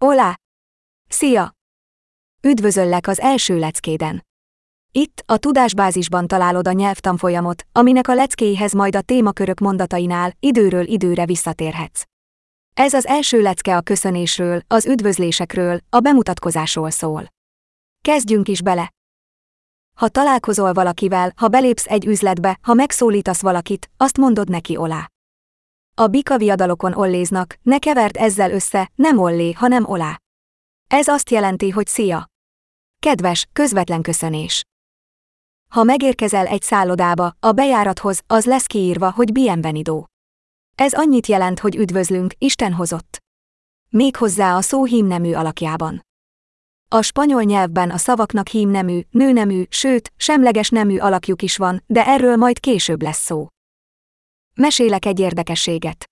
Olá! Szia! Üdvözöllek az első leckéden. Itt, a tudásbázisban találod a nyelvtanfolyamot, aminek a leckéihez majd a témakörök mondatainál időről időre visszatérhetsz. Ez az első lecke a köszönésről, az üdvözlésekről, a bemutatkozásról szól. Kezdjünk is bele! Ha találkozol valakivel, ha belépsz egy üzletbe, ha megszólítasz valakit, azt mondod neki olá. A bika viadalokon olléznak, ne keverd ezzel össze, nem ollé, hanem olá. Ez azt jelenti, hogy szia. Kedves, közvetlen köszönés. Ha megérkezel egy szállodába, a bejárathoz az lesz kiírva, hogy bienvenido. Ez annyit jelent, hogy üdvözlünk, Isten hozott. Méghozzá a szó hímnemű alakjában. A spanyol nyelvben a szavaknak hímnemű, nőnemű, sőt, semleges nemű alakjuk is van, de erről majd később lesz szó. Mesélek egy érdekességet.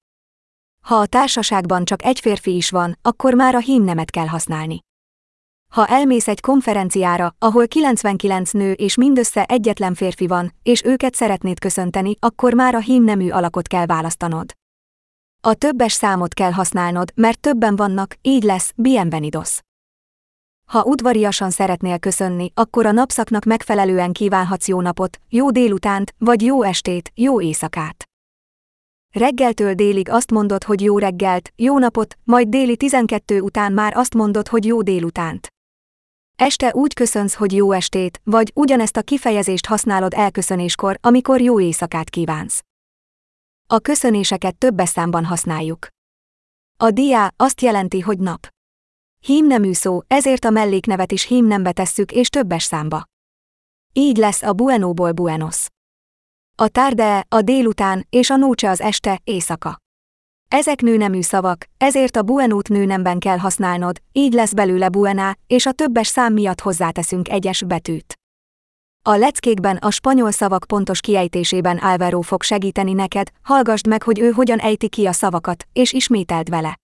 Ha a társaságban csak egy férfi is van, akkor már a hímnemet kell használni. Ha elmész egy konferenciára, ahol 99 nő és mindössze egyetlen férfi van, és őket szeretnéd köszönteni, akkor már a hímnemű alakot kell választanod. A többes számot kell használnod, mert többen vannak, így lesz bienvenidos. Ha udvariasan szeretnél köszönni, akkor a napszaknak megfelelően kívánhatsz jó napot, jó délutánt, vagy jó estét, jó éjszakát. Reggeltől délig azt mondod, hogy jó reggelt, jó napot, majd déli 12 után már azt mondod, hogy jó délutánt. Este úgy köszönsz, hogy jó estét, vagy ugyanezt a kifejezést használod elköszönéskor, amikor jó éjszakát kívánsz. A köszönéseket többes számban használjuk. A diá azt jelenti, hogy nap. Hímnemű szó, ezért a melléknevet is hímnembe tesszük és többes számba. Így lesz a buenóból buenos. A tarde a délután, és a nócse az este, éjszaka. Ezek nőnemű szavak, ezért a buenót nőnemben kell használnod, így lesz belőle buená, és a többes szám miatt hozzáteszünk egyes betűt. A leckékben a spanyol szavak pontos kiejtésében Álvaro fog segíteni neked, hallgasd meg, hogy ő hogyan ejti ki a szavakat, és ismételd vele.